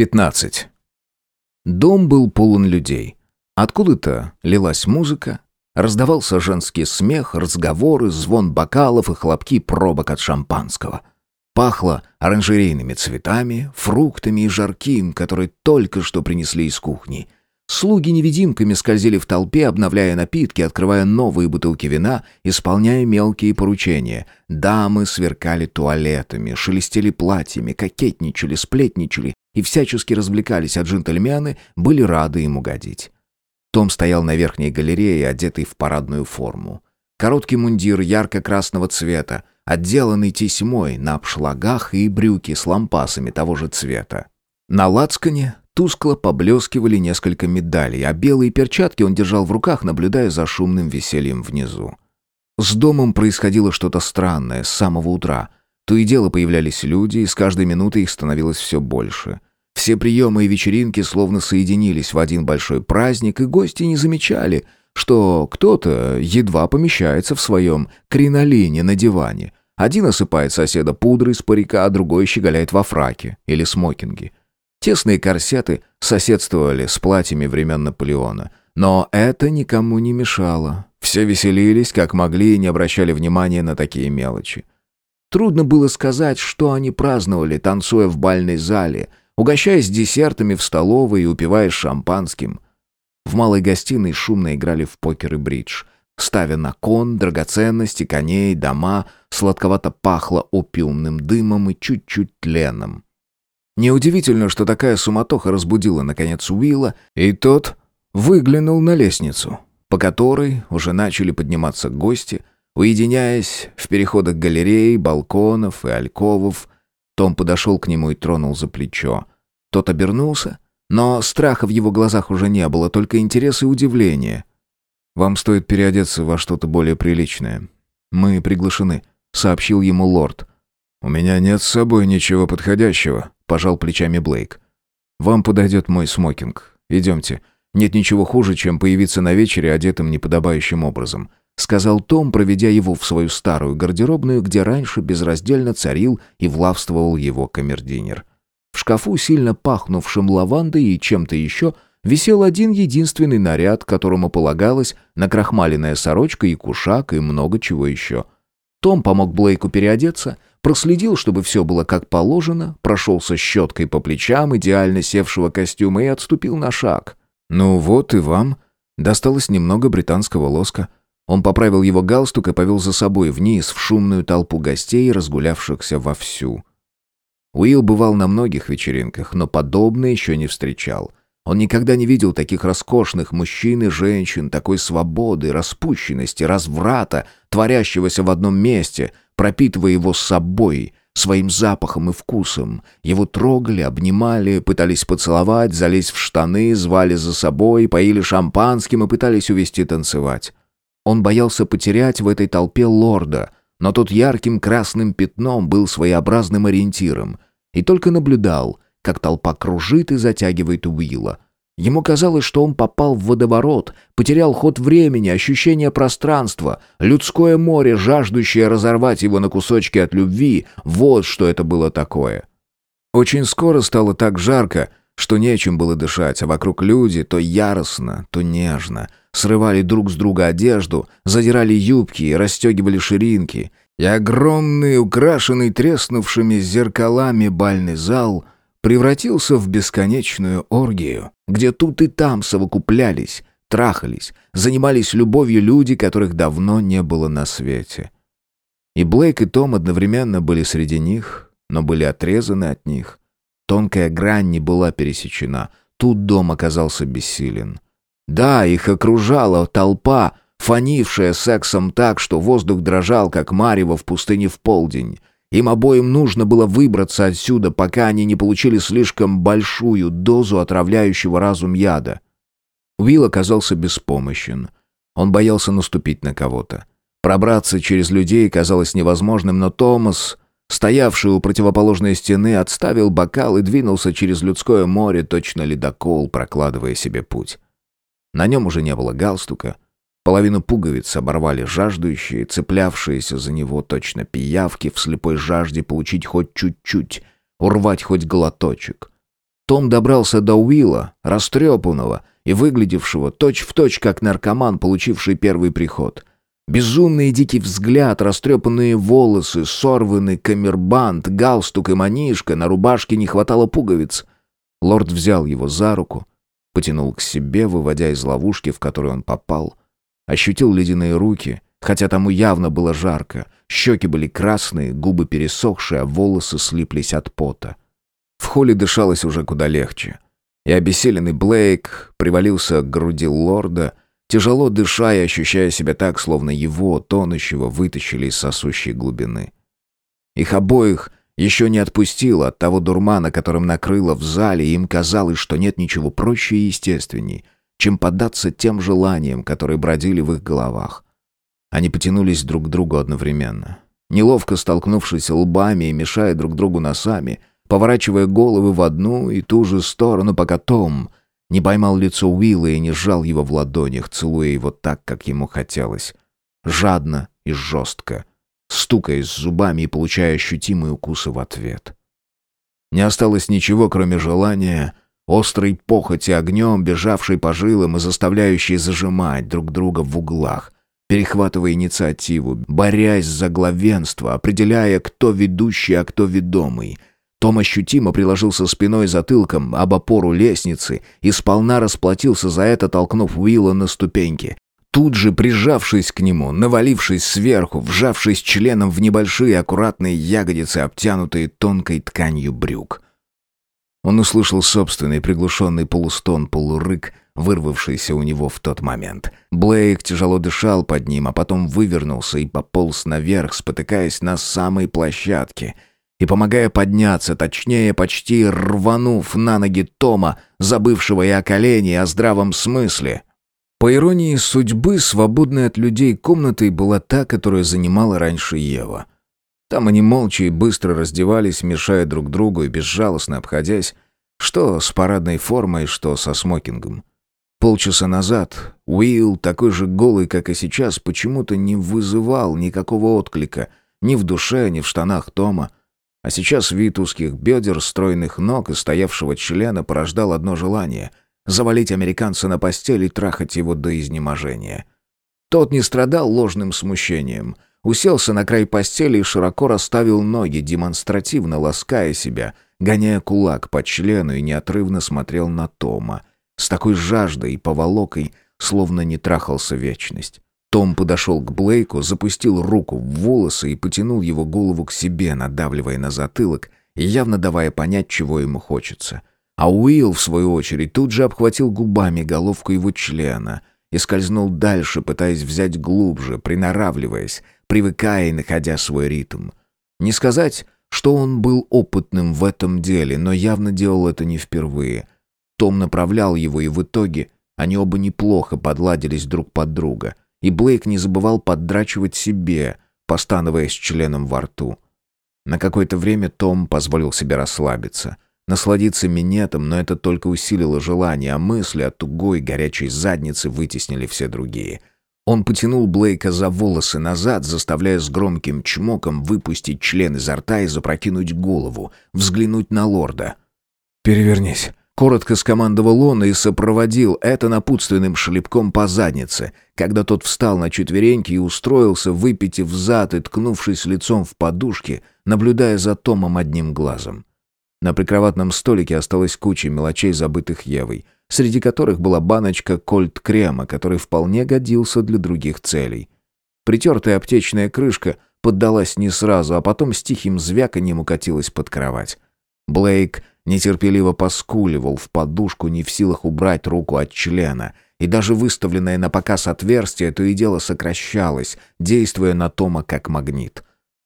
15. Дом был полон людей. Откуда-то лилась музыка, раздавался женский смех, разговоры, звон бокалов и хлопки пробок от шампанского. Пахло оранжерейными цветами, фруктами и жарким, который только что принесли из кухни — Слуги невидимками скользили в толпе, обновляя напитки, открывая новые бутылки вина, исполняя мелкие поручения. Дамы сверкали туалетами, шелестели платьями, кокетничали, сплетничали и всячески развлекались, а джентльмены были рады им угодить. Том стоял на верхней галерее, одетый в парадную форму. Короткий мундир ярко-красного цвета, отделанный тесьмой на обшлагах и брюки с лампасами того же цвета. На лацкане Тускло поблескивали несколько медалей, а белые перчатки он держал в руках, наблюдая за шумным весельем внизу. С домом происходило что-то странное с самого утра. То и дело появлялись люди, и с каждой минутой их становилось все больше. Все приемы и вечеринки словно соединились в один большой праздник, и гости не замечали, что кто-то едва помещается в своем кринолине на диване. Один осыпает соседа пудрой с парика, а другой щеголяет во фраке или смокинге. Тесные корсеты соседствовали с платьями времен Наполеона. Но это никому не мешало. Все веселились, как могли, и не обращали внимания на такие мелочи. Трудно было сказать, что они праздновали, танцуя в бальной зале, угощаясь десертами в столовой и упиваясь шампанским. В малой гостиной шумно играли в покер и бридж, ставя на кон драгоценности, коней, дома, сладковато пахло опиумным дымом и чуть-чуть тленом. Неудивительно, что такая суматоха разбудила, наконец, Уилла, и тот выглянул на лестницу, по которой уже начали подниматься гости, уединяясь в переходах галерей, балконов и альковов. Том подошел к нему и тронул за плечо. Тот обернулся, но страха в его глазах уже не было, только интерес и удивление. «Вам стоит переодеться во что-то более приличное. Мы приглашены», — сообщил ему лорд. «У меня нет с собой ничего подходящего», пожал плечами Блейк. «Вам подойдет мой смокинг. Идемте. Нет ничего хуже, чем появиться на вечере одетым неподобающим образом», сказал Том, проведя его в свою старую гардеробную, где раньше безраздельно царил и влавствовал его камердинер. В шкафу, сильно пахнувшим лавандой и чем-то еще, висел один единственный наряд, которому полагалась накрахмаленная сорочка и кушак и много чего еще. Том помог Блейку переодеться — проследил, чтобы все было как положено, прошелся щеткой по плечам идеально севшего костюма и отступил на шаг. «Ну вот и вам». Досталось немного британского лоска. Он поправил его галстук и повел за собой вниз в шумную толпу гостей, разгулявшихся вовсю. Уилл бывал на многих вечеринках, но подобное еще не встречал. Он никогда не видел таких роскошных мужчин и женщин, такой свободы, распущенности, разврата, творящегося в одном месте, пропитывая его собой, своим запахом и вкусом. Его трогали, обнимали, пытались поцеловать, залезть в штаны, звали за собой, поили шампанским и пытались увести танцевать. Он боялся потерять в этой толпе лорда, но тот ярким красным пятном был своеобразным ориентиром и только наблюдал, как толпа кружит и затягивает Уилла — Ему казалось, что он попал в водоворот, потерял ход времени, ощущение пространства, людское море, жаждущее разорвать его на кусочки от любви. Вот что это было такое. Очень скоро стало так жарко, что нечем было дышать, а вокруг люди то яростно, то нежно. Срывали друг с друга одежду, задирали юбки и расстегивали ширинки. И огромный, украшенный треснувшими зеркалами бальный зал — превратился в бесконечную оргию, где тут и там совокуплялись, трахались, занимались любовью люди, которых давно не было на свете. И Блейк и Том одновременно были среди них, но были отрезаны от них. Тонкая грань не была пересечена. Тут дом оказался бессилен. Да, их окружала толпа, фанившая сексом так, что воздух дрожал, как марево в пустыне в полдень. Им обоим нужно было выбраться отсюда, пока они не получили слишком большую дозу отравляющего разум яда. Уилл оказался беспомощен. Он боялся наступить на кого-то. Пробраться через людей казалось невозможным, но Томас, стоявший у противоположной стены, отставил бокал и двинулся через людское море, точно ледокол, прокладывая себе путь. На нем уже не было галстука — Половину пуговиц оборвали жаждущие, цеплявшиеся за него точно пиявки в слепой жажде получить хоть чуть-чуть, урвать хоть глоточек. Том добрался до Уилла, растрепанного и выглядевшего точь-в-точь точь как наркоман, получивший первый приход. Безумный дикий взгляд, растрепанные волосы, сорванный камербанд, галстук и манишка, на рубашке не хватало пуговиц. Лорд взял его за руку, потянул к себе, выводя из ловушки, в которую он попал. Ощутил ледяные руки, хотя тому явно было жарко. Щеки были красные, губы пересохшие, а волосы слиплись от пота. В холле дышалось уже куда легче. И обессиленный Блейк привалился к груди лорда, тяжело дыша и ощущая себя так, словно его, тонущего, вытащили из сосущей глубины. Их обоих еще не отпустило от того дурмана, которым накрыло в зале, и им казалось, что нет ничего проще и естественней, чем поддаться тем желаниям, которые бродили в их головах. Они потянулись друг к другу одновременно. Неловко столкнувшись лбами и мешая друг другу носами, поворачивая головы в одну и ту же сторону, пока Том не поймал лицо Уилла и не сжал его в ладонях, целуя его так, как ему хотелось. Жадно и жестко, стукаясь зубами и получая ощутимые укусы в ответ. Не осталось ничего, кроме желания, острой похоти огнем, бежавшей по жилам и заставляющей зажимать друг друга в углах, перехватывая инициативу, борясь за главенство, определяя, кто ведущий, а кто ведомый — том ощутимо приложился спиной затылком об опору лестницы и сполна расплатился за это, толкнув Уилла на ступеньки. Тут же, прижавшись к нему, навалившись сверху, вжавшись членом в небольшие аккуратные ягодицы, обтянутые тонкой тканью брюк. Он услышал собственный приглушенный полустон-полурык, вырвавшийся у него в тот момент. Блейк тяжело дышал под ним, а потом вывернулся и пополз наверх, спотыкаясь на самой площадке — и помогая подняться, точнее, почти рванув на ноги Тома, забывшего и о колене, и о здравом смысле. По иронии судьбы, свободной от людей комнатой была та, которую занимала раньше Ева. Там они молча и быстро раздевались, мешая друг другу и безжалостно обходясь, что с парадной формой, что со смокингом. Полчаса назад Уилл, такой же голый, как и сейчас, почему-то не вызывал никакого отклика ни в душе, ни в штанах Тома, а сейчас вид узких бедер, стройных ног и стоявшего члена порождал одно желание — завалить американца на постель и трахать его до изнеможения. Тот не страдал ложным смущением. Уселся на край постели и широко расставил ноги, демонстративно лаская себя, гоняя кулак по члену и неотрывно смотрел на Тома. С такой жаждой и поволокой, словно не трахался вечность. Том подошел к Блейку, запустил руку в волосы и потянул его голову к себе, надавливая на затылок и явно давая понять, чего ему хочется. А Уилл, в свою очередь, тут же обхватил губами головку его члена и скользнул дальше, пытаясь взять глубже, приноравливаясь, привыкая и находя свой ритм. Не сказать, что он был опытным в этом деле, но явно делал это не впервые. Том направлял его, и в итоге они оба неплохо подладились друг под друга — и Блейк не забывал поддрачивать себе, постановая с членом во рту. На какое-то время Том позволил себе расслабиться, насладиться минетом, но это только усилило желание, а мысли о тугой горячей заднице вытеснили все другие. Он потянул Блейка за волосы назад, заставляя с громким чмоком выпустить член изо рта и запрокинуть голову, взглянуть на лорда. «Перевернись», Коротко скомандовал он и сопроводил это напутственным шлепком по заднице, когда тот встал на четвереньки и устроился, выпитив зад и ткнувшись лицом в подушки, наблюдая за Томом одним глазом. На прикроватном столике осталась куча мелочей, забытых Евой, среди которых была баночка кольт-крема, который вполне годился для других целей. Притертая аптечная крышка поддалась не сразу, а потом с тихим звяканьем укатилась под кровать. Блейк нетерпеливо поскуливал в подушку, не в силах убрать руку от члена, и даже выставленное на показ отверстие то и дело сокращалось, действуя на Тома как магнит.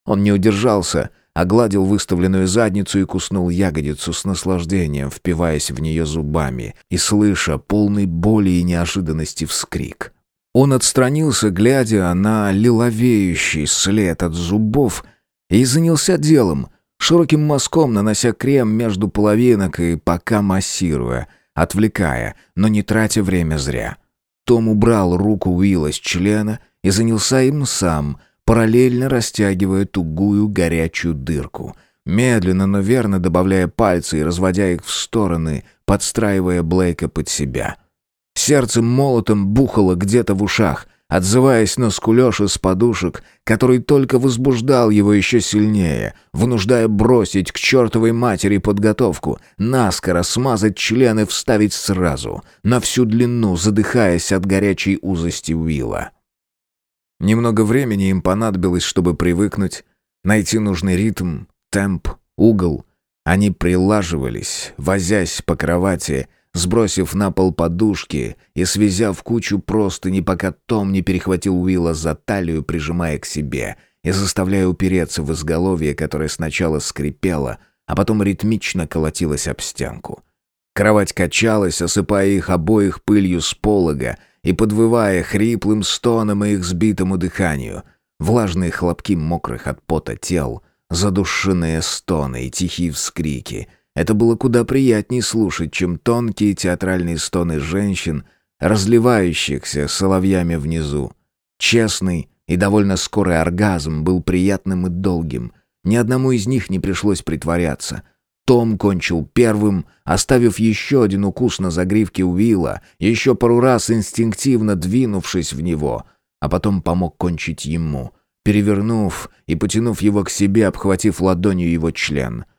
Он не удержался, огладил выставленную задницу и куснул ягодицу с наслаждением, впиваясь в нее зубами и слыша полный боли и неожиданности вскрик. Он отстранился, глядя на лиловеющий след от зубов, и занялся делом — широким мазком нанося крем между половинок и пока массируя, отвлекая, но не тратя время зря. Том убрал руку Уилла с члена и занялся им сам, параллельно растягивая тугую горячую дырку. медленно, но верно добавляя пальцы и разводя их в стороны, подстраивая Блейка под себя. Сердце молотом бухало где-то в ушах, отзываясь на скулёж из подушек, который только возбуждал его еще сильнее, вынуждая бросить к чертовой матери подготовку, наскоро смазать члены вставить сразу, на всю длину, задыхаясь от горячей узости Уилла. Немного времени им понадобилось, чтобы привыкнуть, найти нужный ритм, темп, угол. Они прилаживались, возясь по кровати, сбросив на пол подушки и связав кучу простыни, пока Том не перехватил Уилла за талию, прижимая к себе и заставляя упереться в изголовье, которое сначала скрипело, а потом ритмично колотилось об стенку. Кровать качалась, осыпая их обоих пылью с полога и подвывая хриплым стоном и их сбитому дыханию. Влажные хлопки мокрых от пота тел, задушенные стоны и тихие вскрики — это было куда приятнее слушать, чем тонкие театральные стоны женщин, разливающихся соловьями внизу. Честный и довольно скорый оргазм был приятным и долгим. Ни одному из них не пришлось притворяться. Том кончил первым, оставив еще один укус на загривке Уилла, еще пару раз инстинктивно двинувшись в него, а потом помог кончить ему, перевернув и потянув его к себе, обхватив ладонью его член —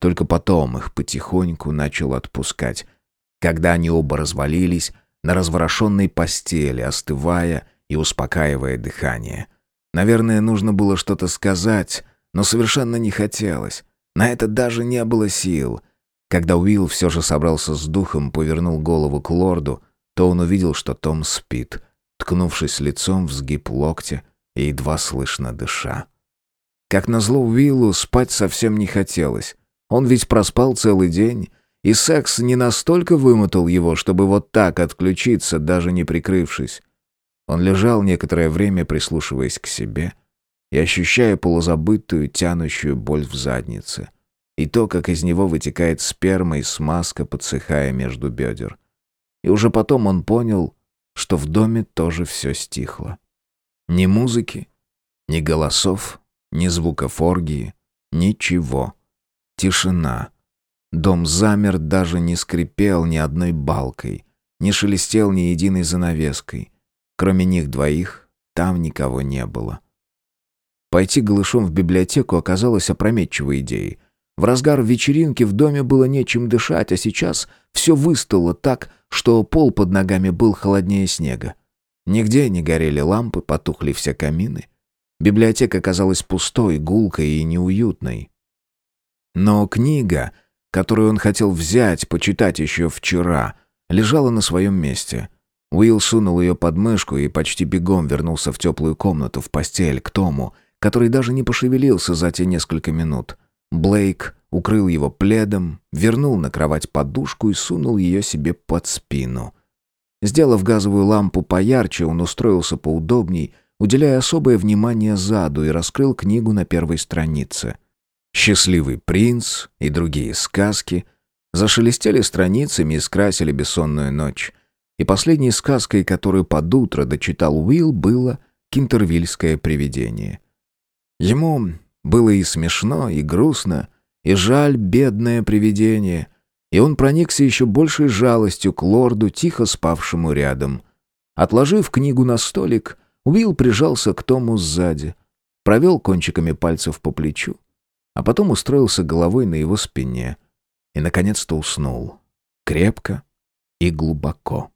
только потом их потихоньку начал отпускать, когда они оба развалились на разворошенной постели, остывая и успокаивая дыхание. Наверное, нужно было что-то сказать, но совершенно не хотелось. На это даже не было сил. Когда Уилл все же собрался с духом, повернул голову к лорду, то он увидел, что Том спит, ткнувшись лицом в сгиб локтя и едва слышно дыша. Как назло Уиллу спать совсем не хотелось. Он ведь проспал целый день, и секс не настолько вымотал его, чтобы вот так отключиться, даже не прикрывшись. Он лежал некоторое время, прислушиваясь к себе и ощущая полузабытую, тянущую боль в заднице. И то, как из него вытекает сперма и смазка, подсыхая между бедер. И уже потом он понял, что в доме тоже все стихло. Ни музыки, ни голосов, ни звуков оргии, ничего. Тишина. Дом замер, даже не скрипел ни одной балкой, не шелестел ни единой занавеской. Кроме них двоих, там никого не было. Пойти голышом в библиотеку оказалось опрометчивой идеей. В разгар вечеринки в доме было нечем дышать, а сейчас все выстало так, что пол под ногами был холоднее снега. Нигде не горели лампы, потухли все камины. Библиотека казалась пустой, гулкой и неуютной. Но книга, которую он хотел взять, почитать еще вчера, лежала на своем месте. Уилл сунул ее под мышку и почти бегом вернулся в теплую комнату, в постель, к Тому, который даже не пошевелился за те несколько минут. Блейк укрыл его пледом, вернул на кровать подушку и сунул ее себе под спину. Сделав газовую лампу поярче, он устроился поудобней, уделяя особое внимание заду и раскрыл книгу на первой странице — «Счастливый принц» и другие сказки зашелестели страницами и скрасили бессонную ночь. И последней сказкой, которую под утро дочитал Уилл, было «Кинтервильское привидение». Ему было и смешно, и грустно, и жаль бедное привидение, и он проникся еще большей жалостью к лорду, тихо спавшему рядом. Отложив книгу на столик, Уилл прижался к Тому сзади, провел кончиками пальцев по плечу, а потом устроился головой на его спине и, наконец-то, уснул. Крепко и глубоко.